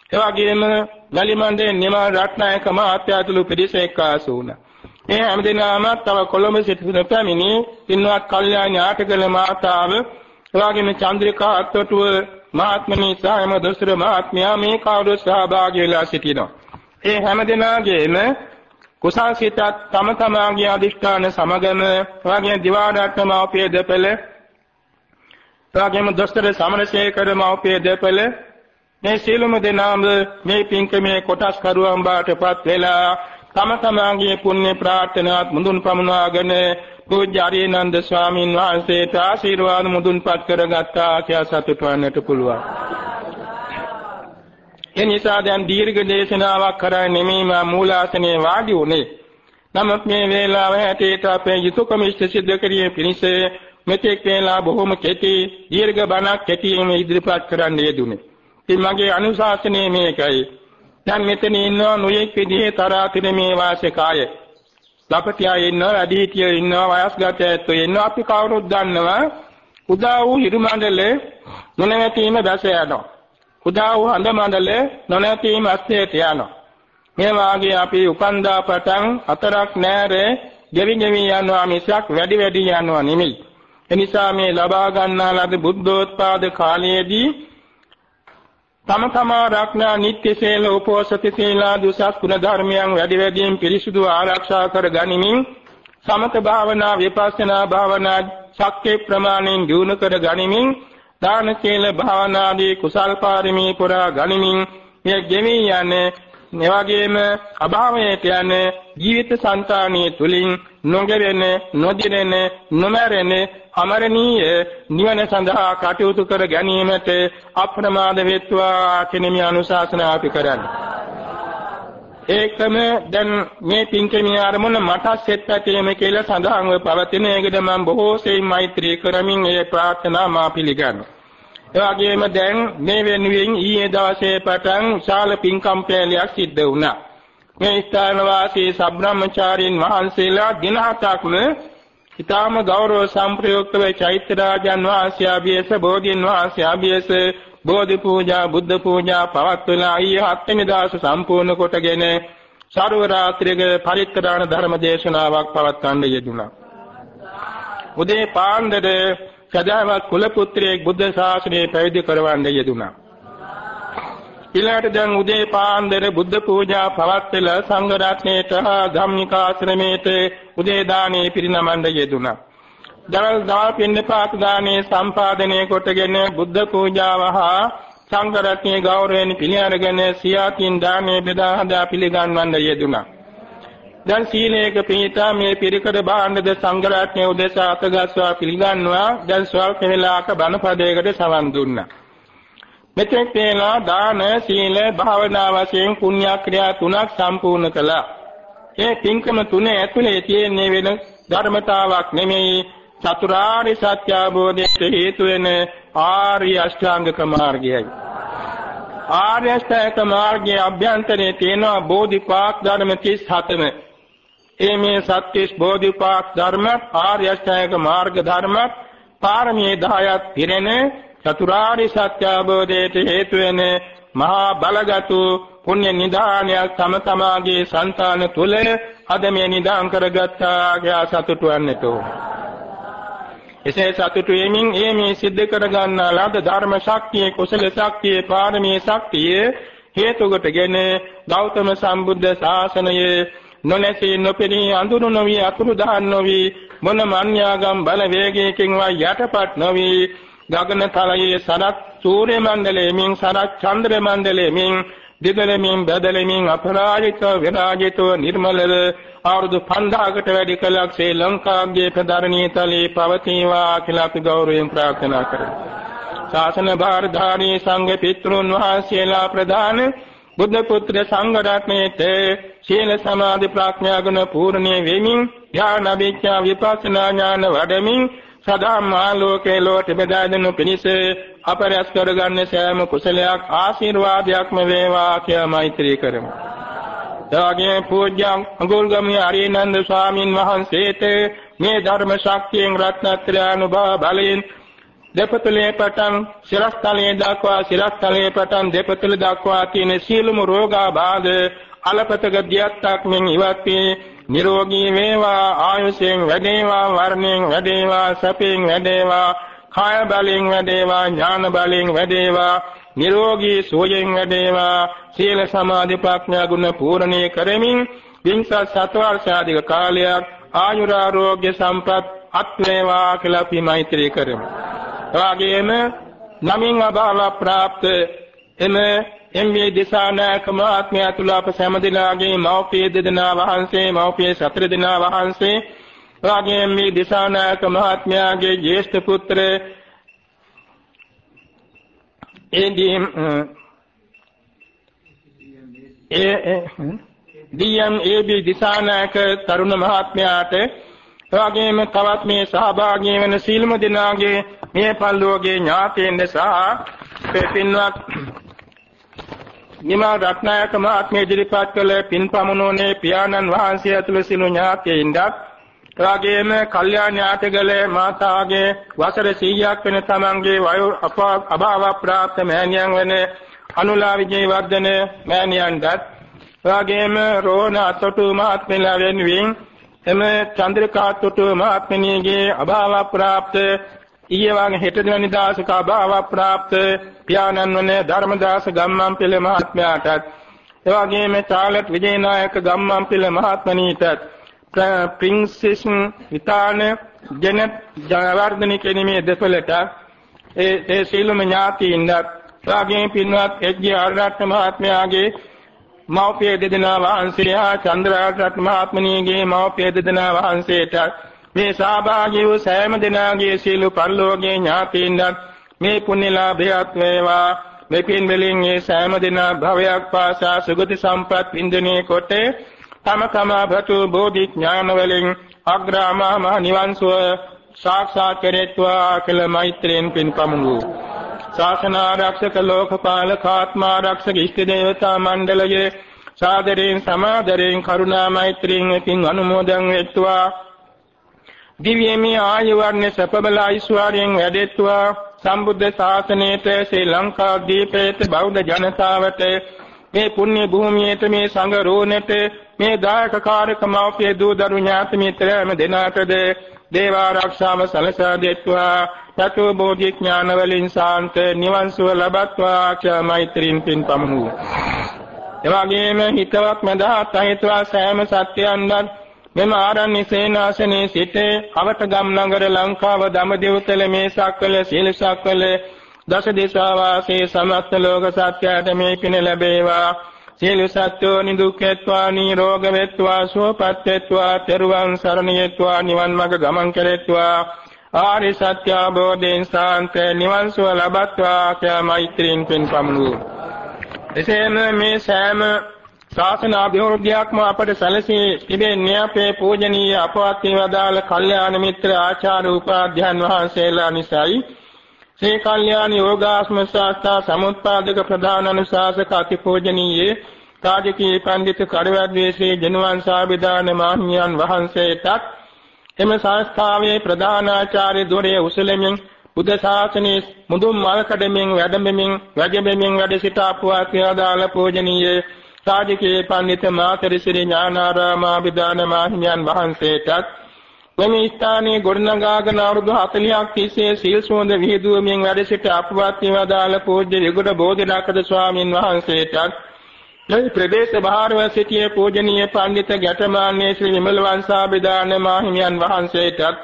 එවාගේම ගලිමන්දේ නිමල් රත්නායක මහත්යාතුළු පිරිස එක්කාසු වුණා. මේ හැමදෙනාම තව කොළඹ සිටින පැමිණි පින්වත් කල්යාණි ආටකල මාතාව එවාගේම චන්ද්‍රිකා අත්වටුව මහත්මනී සායම දොස්තර මහත්මයා මේ කවුරු සහභාගී වෙලා සිටිනවා. ඒ හැමදෙනාගේම කුසල් සිතත් තම තමාගේ අදිෂ්ඨාන සමගම එවාගේම දිවාඩක්ම අපේ දෙපළ එවාගේම දොස්තර සමරසේකර මෞපිය දෙපළ මේ සීලම දෙනාම මේ පින්කමේ කොටස් කරුවන් බාටපත් වෙලා තම තමාගේ පුණ්‍ය ප්‍රාර්ථනාත් මුදුන් පමුණවාගෙන පූජ්‍ය ආරියනන්ද ස්වාමීන් වහන්සේට ආශිර්වාද මුදුන්පත් කරගත්තා කියා සතුටු වන්නට පුළුවන්. ඒ නිසා දැන් දීර්ඝ දේශනාවක් කරා නෙමෙයි මා මූලාසනයේ වාඩි උනේ. නමුත් මේ වේලාව හැටියට අපේ යුතුයකම ඉෂ්ට සිද්ධ කිරීමේ පිණිස මෙතෙක් වේලා බොහොම කෙටි දීර්ඝ බණක් කෙටියෙන් ඉදිරිපත් කරන්න යෙදුනේ. ඉතින් මගේ අනුශාසනය මේකයි. දැන් මෙතන ඉන්නවා නොයෙක් විදිහේ තරාතිරමේ වාසිකාය. ලපටියා ඉන්නවා, වැඩිහිටියෝ ඉන්නවා, වයස්ගත ඇත්තෝ ඉන්නවා. අපි කවුරුත් දන්නවා උදා වූ හිරු මණ්ඩලේ නොනැවතීම දැස යනවා. උදා වූ හඳ මණ්ඩලේ නොනැවතීම අස්තේට යනවා. මේ වාගේ අපි උපන්දා පටන් හතරක් නෑරේ ගෙවි ගෙවි යනවා මිසක් වැඩි වැඩි යනවා නෙමෙයි. එනිසා මේ ලබා ගන්නා ලද බුද්ධෝත්පාද කාලයේදී තම තමා රක්නා නිත්‍ය සීල උපෝසති සීලා දුසස් ගුණ ධර්මයන් වැඩි වැඩියෙන් පිරිසුදු ආරක්ෂා කර ගනිමින් සමත භාවනා විපස්සනා භාවනා ශක්ති ප්‍රමාණයෙන් දියුණු කර ගනිමින් දාන සීල භාවනාදී කුසල් පාරමී පුරා ගනිමින් මේ ගෙමී යන්නේ එවැගේම අභාවයට යන ජීවිත සංතානිය තුලින් නොගෙවෙන නොදිනෙන නොමරෙන අමරණීය නිවන සඳහා කටයුතු කර ගැනීමට අප්‍රමාද වෙත්වා කෙනෙමි අනුශාසනා අපි කරන්නේ. ඒකම දැන් මේ පින්කමේ ආරමුණ මට සෙත් ඇතේම කියලා සඳහන්ව පවතින ඒකද මම බොහෝ සෙයින් මෛත්‍රී කරමින් ඒ ප්‍රාර්ථනා මා පිළිගන්නවා. ඒ වගේම දැන් මේ වෙනුවෙන් ඊයේ දවසේ පටන් ශාල පින්කම් පෙළයක් සිද්ධ වුණා. මේ ස්ථාන වාසී සබ්‍රාහ්මචාරීන් වහන්සේලා දින හතක්ම ඊටාම ගෞරව සම්ප්‍රයුක්ත වේ චෛත්‍ය රාජන් වහන්සේ අභියස බෝධීන් වහන්සේ අභියස බෝධි පූජා බුද්ධ පූජා පවත්වලා ඊයේ හත්වෙනි දවස සම්පූර්ණ කොටගෙන සර්ව රාත්‍රියක පරිත්‍රාණ ධර්ම දේශනාවක් පවත්වන්න යෙදුණා. උදේ පාන්දර සදාවත් කුල පුත්‍රයෙක් බුද්ධ ශාසනය පැවිදි කරවන්න යෙදුණා. ඊළාට දැන් උදේ පාන්දර බුද්ධ පූජා පවත්වලා සංඝ රත්නයේට හා ධම්මිකාශ්‍රමයේට උදේ දානේ පිරිනමන්න යෙදුණා. දවල් දවල් පින්නපාත දානේ සම්පාදනය කොටගෙන බුද්ධ පූජාව හා සංඝ රත්නයේ ගෞරවයෙන් පිළිඅරගෙන සියාතින් දානේ බෙදා හදා පිළිගන්වන්න යෙදුණා. දැන් සීලයක පිහිටා මේ පිරිකර භාණ්ඩද සංඝ රත්නයේ උදෙසා අතගස්වා පිළිගන්නවා දැන් ස්වල්ප වේලාවක බණපදයකට සවන් දුන්නා. මෙතෙක් වේලා දාන සීල භාවනා වශයෙන් පුණ්‍ය ක්‍රියා තුනක් සම්පූර්ණ කළා. ඒ පින්කම තුන ඇතුලේ තියෙන වෙන ධර්මතාවක් නෙමෙයි චතුරාර්ය සත්‍ය අවබෝධයට හේතු වෙන ආර්ය අෂ්ටාංගික මාර්ගයයි. ආර්ය අෂ්ටාංගික මාර්ගයේ අභ්‍යන්තරයේ තියෙන බෝධිපාක් ධර්ම 37ම. ඒ මේ සත්‍යස් බෝධිපාක් ධර්ම ආර්ය අෂ්ටාංගික මාර්ග ධර්ම පාරමී 10ක් පිරෙන චතුරාර්ය සත්‍ය අවබෝධයට හේතු වෙන මහා බලගතු පුණ්‍ය නිදානයක් තම තමාගේ సంతාන තුල අද මේ නිදාන් කරගත්තා කියා සතුටු වන්නට ඕන. එසේ සතුටු වෙමින් ඒ මේ සිද්ධ කරගන්නා ලද ධර්ම ශක්තිය කුසල ශක්තිය පාරමී ශක්තිය හේතු කොටගෙන ගෞතම සම්බුද්ධ ශාසනයේ නොනැසී නොපෙනී අඳුරු නොවි අතුරු දහන් නොවි මොන මන්‍යාගම් බල වේගයකින් වා යටපත් නොවි ගගන තලයේ සරත් සූර්ය මණ්ඩලයෙන් සරත් චන්ද්‍ර මණ්ඩලයෙන් දිගලමින් බදලමින් අපරාජිත විරාජිතව නිර්මලව අවුරුදු 5000කට වැඩි කලක් ශ්‍රී ලංකාවේ ප්‍රධානී තලයේ පවතිවා කියලා අපි ගෞරවයෙන් ප්‍රාර්ථනා කරමු. ශාසන භාරධාරී සංඝ පිටුන් වහන්සේලා ප්‍රදාන බුද්ධ පුත්‍ර සංඝ රත්නයේත සීල සමාධි ප්‍රඥා ගුණ පූර්ණේ වෙමින් ඥාන විචා විපස්සනා ඥාන වඩමින් සදා මාලෝකේ ලෝට බෙදා දෙනු පිණිස අපරස් කරගන්න සෑම කුසලයක් ආශිර්වාදයක්ම වේවා කියලා මෛත්‍රී කරමු. එවාගේ පූජ්‍ය අඟුල්ගමී ආරියනන්ද ස්වාමින් වහන්සේට මේ ධර්ම ශක්තියෙන් රත්නත්‍රය අනුභව බලයෙන් දෙපතුලේ පටන් සිරස්තලයේ දක්වා සිරස්තලයේ පටන් දෙපතුල දක්වා තියෙන සියලුම රෝගාබාධ අලපතක දියත්තක් මෙන් ඉවත් වී නිරෝගී වේවා ආයුෂයෙන් වැඩේවා වර්ණයෙන් වැඩේවා සැපයෙන් වැඩේවා කාය බලයෙන් වැඩේවා ඥාන බලයෙන් වැඩේවා නිරෝගී සුවයෙන් වැඩේවා සීල සමාධි ප්‍රඥා ගුණ පූර්ණේ කරමින් විංසත් සතවර්ෂාධික කාලයක් ආයුරාෝග්‍ය සම්පත් අත්වේවා කියලා අපි මෛත්‍රී කරමු. එවාගෙම නමින් අබාල ප්‍රාප්ත එම එම්බේ දිසානායක මහත්මයා තුල අප සෑම දිනාගේ මෞපිය දෙදෙනා වහන්සේ මෞපිය සතර දෙනා වහන්සේ එවාගෙම මේ දිසානායක මහත්මයාගේ ජේෂ්ඨ පුත්‍ර එදී ඒ ඩීඑම් ඒබී දිසානායක තරුණ මහත්මයාට එවාගෙම තවත් මේ සහභාගී වෙන සීලම දිනාගේ මේ පල්ලෝගේ ඥාතීන් සහ පින්වත් නිමා රත්නායක මහත්මිය ඉදිරිපත් කළ පින් පමුණෝනේ පියාණන් වහන්සේ ඇතුළු සිළු ඥාතීන්වත් එවාගෙම කල්යාණ ඥාතගලේ මාතාගේ වසර 100ක් වෙන තමන්ගේ වයෝ අභාව ප්‍රාප්ත මෑණියන් වෙන අනුලා විජේවර්ධන මෑණියන්ටත් එවාගෙම රෝණ අතොටු මහත්මලා වෙනුවෙන් එම චන්ද්‍රකා අතොටු මහත්මියගේ අභාව ප්‍රාප්ත ඊයේ වගේ හෙට දින නිදාසක අභාව ප්‍රාප්ත පියාණන් වන ධර්මදාස ගම්මන්පිල මහත්මයාටත් එවාගෙම චාලට් විජේනායක ගම්මන්පිල මහත්මනීටත් ප්‍රින්සෙස් විතාන ජෙනට් ජයවර්ධන කෙනෙමේ දෙපළට ඒ ඒ සීලම ඥාතීන්වත් එවාගෙම පින්වත් එජ්ජේ ආරණ්‍ය මහත්මයාගේ මෞපිය දෙදෙනා වහන්සේ හා චන්ද්‍රාර්ථ මහත්මණියගේ මෞපිය දෙදෙනා වහන්සේට මේ සහභාගී වූ සෑම දෙනාගේ සීල පරිලෝකයේ ඥාතීන්වත් මේ පුණ්‍යලාභයත් වේවා. මේ පින් වලින් මේ සෑම දෙනා භවයක් පාසා සුගති සම්පත් විඳිනේ කොට තම තමබතු බෝධි ඥාන වලින් අග්‍රාමහ මහ නිවන් සුව සාක්ෂාත් කෙරෙත්වා කියලා මෛත්‍රියෙන් පින් පමුණු ශාසන ආරක්ෂක ලෝකපාලක ආත්මා ආරක්ෂක ඉෂ්ට දේවතා මණ්ඩලයේ සාදරයෙන් සමාදරයෙන් කරුණා මෛත්‍රියෙන් පින් අනුමෝදන් වෙත්වා. දිව්‍යමය ආයු වර්ණ සපබල ඓශ්වර්යයෙන් වැඩෙත්වා සම්බුද්ධ ශාසනයට ශ්‍රී ලංකා දීපේත බෞද්ධ ජනතාවට මේ පුණ්‍ය භූමියට මේ සංඝ රෝණට මේ දායක කාර්යක මෞපිය දූ දරු ඥාති මිත්‍රයම දෙනාටද දේව ආරක්ෂාව සලසා දෙත්වා සතු බෝධි ඥාන වලින් සාන්ත නිවන් සුව ලබත්වා කියලා මෛත්‍රීන් පින් පමුණු. එවාගෙම හිතවත් මඳහත් අහිතවා සෑම සත්‍යයන්වත් මෙම ආරණ්‍ය සේනාසනේ සිට අවත ගම් නගර ලංකාව දමදෙව්තල මේ සක්වල සීල සක්වල දස දිසා වාසී සමස්ත ලෝක සත්‍යයට මේ පින ලැබේවා සියලු සත්වෝ නිදුක්කෙත්වා නිරෝග වෙත්වා සුවපත් වෙත්වා තෙරුවන් සරණ යෙත්වා නිවන් මඟ ගමන් කෙරෙත්වා ආරි සත්‍ය අවබෝධයෙන් සාන්ත නිවන් සුව ලබත්වා කියලා මෛත්‍රියෙන් පින් පමුණු. එසේම මේ සෑම ශාසන අභිවෘද්ධියක්ම අපට සැලසී තිබෙන්නේ අපේ පූජනීය අපවත් වේදාල කල්යාණ මිත්‍ර ආචාර්ය උපාධ්‍යයන් වහන්සේලා නිසායි. ශ්‍රී කල්යාණ යෝගාස්ම ශාස්ත්‍රා සමුත්පාදක ප්‍රධාන අනුශාසක අතිපූජනීය රාජකීය පඬිතු කඩවැද්දේ ශ්‍රී ජනවන් සාබිදාන මහණියන් වහන්සේටත් එම සංස්ථාවේ ප්‍රධානාචාර්ය ධොරේ උසලමින් බුද්ධ ශාසනයේ මුදුන් මල් කඩමින් වැඩඹෙමින් වැඩඹෙමින් වැඩ සිට අපවත් වේදාල පූජනීය සාධිකේ පඬිත මාතරිසිරි ඥානාරාමාභිදාන මහින්යන් වහන්සේටත් මෙම ස්ථානයේ ගොඩනගාගෙන අවුරුදු 40ක් තිස්සේ සීල් සුවඳ විහිදුවමින් වැඩ සිට අපවත් වේදාල පූජ්‍ය විගුණ බෝධිනාකද ස්වාමින් වහන්සේටත් මේ ප්‍රදේශ භාරව සිටියේ පූජනීය පඬිත ගැටමාන්නේ ශ්‍රී විමල වංශාභිදාන මහින්යන් වහන්සේටත්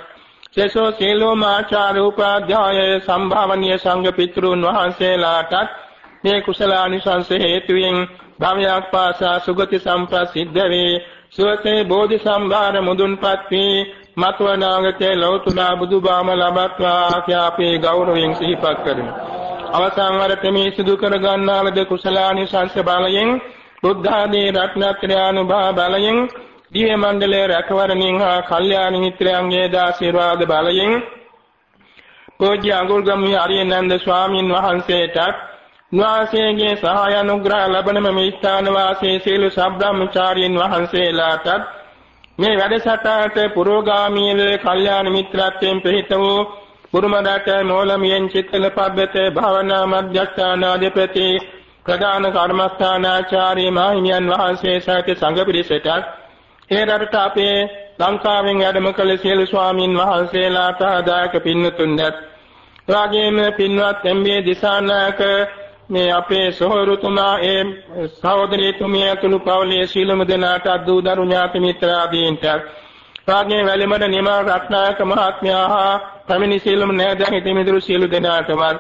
සේසෝ සීලෝම ආචාර්ය උපාධ්‍යාය සම්භාවනීය සංඝ පිතෘන් වහන්සේලාටත් මේ කුසලානිසංස හේතුවෙන් භවයක් පාසා සුගති සම්ප්‍රසිද්ධ වේ සුවසේ බෝධි සම්භාර මුදුන්පත් වී මත්වනාගතේ ලෞතුලා බුදුබාම ලබත්වා කියාපේ ගෞරවයෙන් සිහිපත් කරමු. අවසන් වරට මේ සිදු කර ගන්නා ලද කුසලානිසංස බලයෙන් බුද්ධ ආදී රත්නත්‍රානුභා බලයෙන් දිව්‍ය මණ්ඩලයේ රැකවරණින් හා කල්යාණ මිත්‍රයන්ගේ දාශිර්වාද බලයෙන් පූජ්‍ය අඟුල්ගම්හි ආර්යනන්ද ස්වාමින් වහන්සේටත් වාසයේගේ සහාය අනුග්‍රහ ලැබෙන මේ ස්ථාන වාසී සීල සම්බ්‍රාහ්මචාරීන් වහන්සේලාටත් මේ වැඩසටහනට පුරෝගාමීව කල්යාණ මිත්‍රත්වයෙන් පිහිට වූ බුරුමඩට මෝලමියෙන් චිත්තල පබ්බත භාවනා මධ්‍යස්ථානාධිපති ප්‍රධාන කර්මස්ථානාචාර්ය මාහිමියන් වහන්සේ සහිත සංඝ පිරිසටත් ඒ රටට අපේ ලංකාවෙන් වැඩම කළ සියලු ස්වාමින් වහන්සේලාට ආදායක පින්තුන්වත් එවාගෙම පින්වත් එම්බේ දිසානායක මේ අපේ සොහොරුතුමා ඒ සහෝදරීතුමිය ඇතුළු පවුලේ සීලමු දෙනාට දූ දරු ඥාති මිත්‍රාදීන්ට රාජ්‍ය වැලිමඩ නිමා රත්නායක මහත්මයා හා පැමිණි සීලමු නෑදෑ හිතමිතුරු සීලු දෙනාටවත්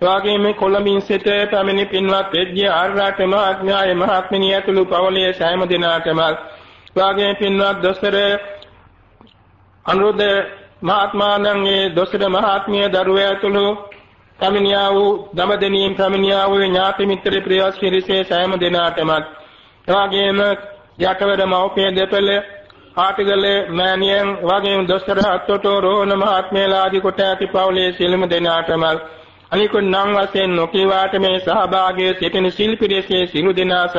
එවාගෙම කොළඹින් සිට පැමිණි පින්වත් එජ්ජේ ආර්රාට මහත්මයාගේ මහත්මිනිය ඇතුළු පවුලේ සෑම දෙනාටම එවාගෙම පින්වත් දොස්තර අනුරුද්ධ මහත්මාණන්ගේ දොස්තර මහත්මිය දරුවෝ ඇතුළු පැමිණියා වූ දමදෙනියෙන් පැමිණියා වූ ඥාති මිත්‍ර ප්‍රියස් කිරිසේ සෑම දිනාටම එවාගෙම යටවර මව්පිය දෙපළ ආටිගලේ මෑණියන් වගේම දොස්තර අත්තොටෝ රෝහණ මහත්මයලා ආදී කොට ඇති පවුලේ සියලුම දෙනාටම අනිකුත් නම් වශයෙන් නොකියවාට මේ සහභාගී සිටින ශිල්පිරිසේ සිළු දෙනා සහ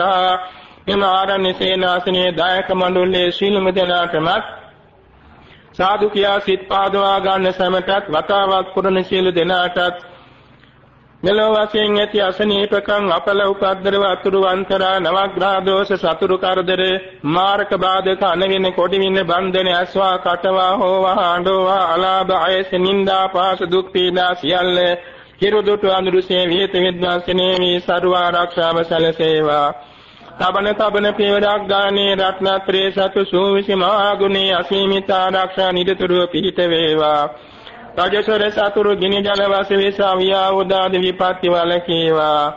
එම ආරණ්‍ය සේනාසනයේ දායක මණ්ඩලයේ සියලුම දෙනාටම සාදු කියා සිත් පාදවා ගන්න සැමටත් වතාවක් පුරන සියලු දෙනාටත් මෙලොව වශයෙන් ඇති අසනීපකම් අපල උපද්දරව අතුරු අන්තරා නවග්‍රහ දෝෂ සතුරු කරදර මාරක බාධක අනවින කොඩිවින බන්ධන ඇස්වා කටවා හෝවා ආඬෝවා අලාභ අයස නිന്ദා පාස දුක් පීඩා සියල්ල කිරුදුට අනුරුසේ විහෙත විද්වාසනේ මේ සර්ව ආරක්ෂාව සැලසේවා. තබන තබන පියවරක් ගානේ රත්නත්‍රේ සතු සූවිසි මහා ගුණේ අසීමිත ආරක්ෂා නිරතුරුව පිහිට වේවා. රජසොර සතුරු ගිනි ජල වාස වේසා වියා උදාද විපත්ති වලකේවා.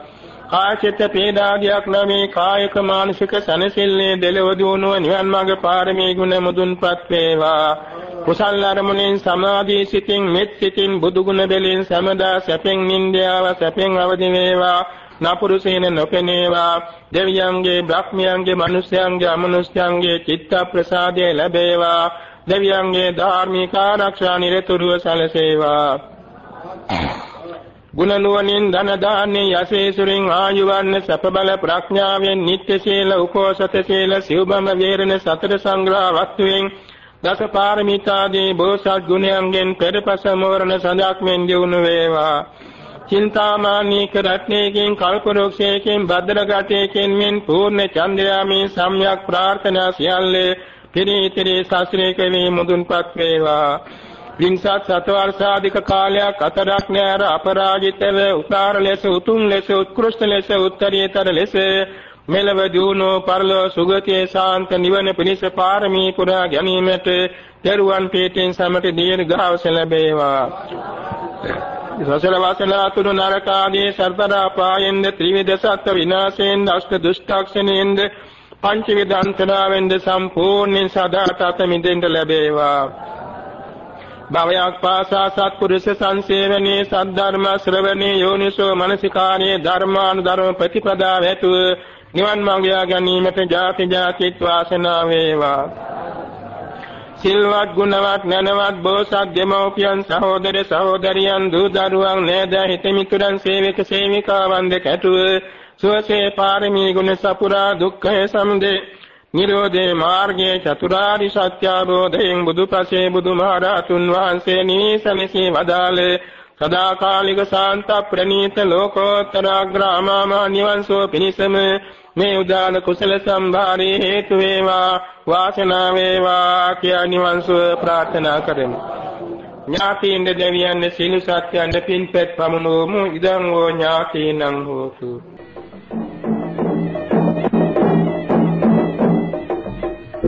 කාචිත පීඩාදියක් නැමේ කායික මානසික සනසිල්ලේ දෙලව දුණුව නිවන් මාර්ග පාරමී ගුණ මුදුන්පත් වේවා. කුසල් අරමුණෙන් සමාධි සිතින් මෙත් සිතින් බුදු ගුණ බැලින් සමදා සැපෙන් නින්දාව සැපෙන් අවදි වේවා. නපුරුසේන නොපෙනේවා. දෙවියන්ගේ බ්‍රහ්මයන්ගේ මිනිස්යන්ගේ අමනුෂ්‍යයන්ගේ චිත්ත ප්‍රසාදය ලැබේවා. දෙවියන්ගේ ධාර්මික ආරක්ෂා නිරතුරුව සැලසේවා. ගුණ නුවණින් ධන දාන්නේ යසේසුරින් ආයුවන්න සප බල ප්‍රඥාවෙන් නිත්‍ය සීල උපෝසත සීල සිව්බම වේරණ සතර සංග්‍රහ වස්තුවෙන් දස පාරමිතාදී බෝසත් ගුණයන්ගෙන් පෙරපස මෝරණ සඳක්මෙන් දිනු වේවා. චින්තාමානීක රත්නයකින් කල්පරෝක්ෂයකින් භද්‍රගතයකින් මෙන් පූර්ණ චන්ද්‍රයාමී සම්්‍යක් ප්‍රාර්ථනා සියල්ලේ පිරිතිරි ශාස්ත්‍රයේ කමේ මුදුන්පත් වේවා. විංසත් සතවර්ෂාධික කාලයක් අතරක් නෑර අපරාජිතව උසාර ලෙස උතුම් ලෙස උත්කෘෂ්ඨ ලෙස උත්තරීතර ලෙස මෙලව දියුණු පරලෝ සුගතියේ ශාන්ත නිවන පිණිස පාරමී පුරා ගැනීමට දරුවන් පිටින් සමට දීර්ඝාස ලැබේවා. සසල වාසනා තුරු නරකාදී සර්පරා පායෙන්ද ත්‍රිවිධ සත්ත්ව විනාශයෙන් අෂ්ට දුෂ්ටක්ෂණයෙන්ද පංච විදන්තනාවෙන්ද සම්පූර්ණයෙන් සදාතත මිදෙන්න ලැබේවා. භවයක් පාසා සත්පුරුෂ සංසේවනයේ සද්ධර්ම ශ්‍රවණේ යෝනිසෝ මනසිකාරයේ ධර්මානුධර්ම ප්‍රතිපදා වැතුව නිවන් මාර්ගය ගැනීමට ජාති ජාතිත් වාසනාව වේවා. සිල්වත් ගුණවත් නැනවත් බෝසත් දෙමව්පියන් සහෝදර සහෝදරියන් දූ දරුවන් නෑද හිතමිතුරන් සේවක සේවිකාවන් දෙක ඇතුව සුවසේ පාරමී ගුණ සපුරා දුක්ඛය සමුදය නිරෝධේ මාර්ගයේ චතුරාරි සත්‍ය අවබෝධයෙන් බුදුපසේ බුදුමහරහතුන් වහන්සේ නිසලසේ වදාළේ සදාකාලික ශාන්ත ප්‍රණීත ලෝකෝත්තර ග්‍රාමම නිවන් සෝ පිණිසම මේ උදාන කුසල සම්භාරේ හේතු වේවා වාසනාව වේවා කියා නිවන් සුව ප්‍රාර්ථනා කරමි. ඥාතීන්ද දෙවියන් සිළු සත්‍යයන් පින්පෙත් පමුණුවමු. ඉදං වූ ඥාතීනං හෝතු.